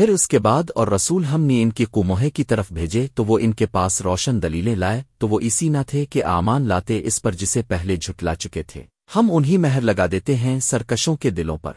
پھر اس کے بعد اور رسول ہم نے ان کی کموہے کی طرف بھیجے تو وہ ان کے پاس روشن دلیلیں لائے، تو وہ اسی نہ تھے کہ آمان لاتے اس پر جسے پہلے جھٹلا چکے تھے۔ ہم انہی مہر لگا دیتے ہیں سرکشوں کے دلوں پر۔